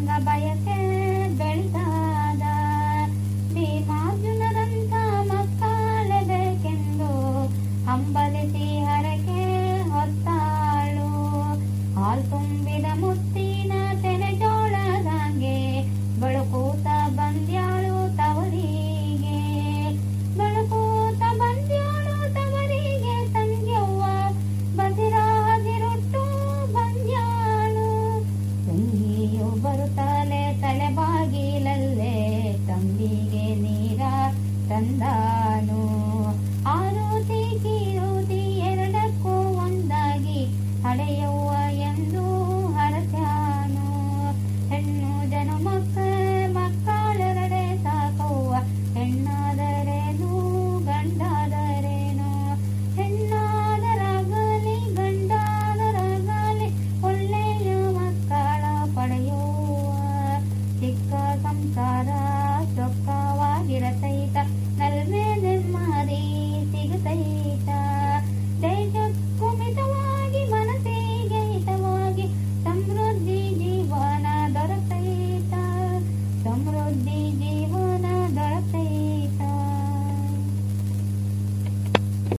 ರಂಗ ಬಯಕೆ ಬೆಳೆದಾದ ಭೀಮಾರ್ಜುನರಂತ ಮಕ್ಕಳೆದೆಕೆಂದು ಹಂಬಲಿಸಿ ಹರಕೆ ಹೊತ್ತಾಳು ಹಾಲ್ ತುಂಬಿದ ಚಂದ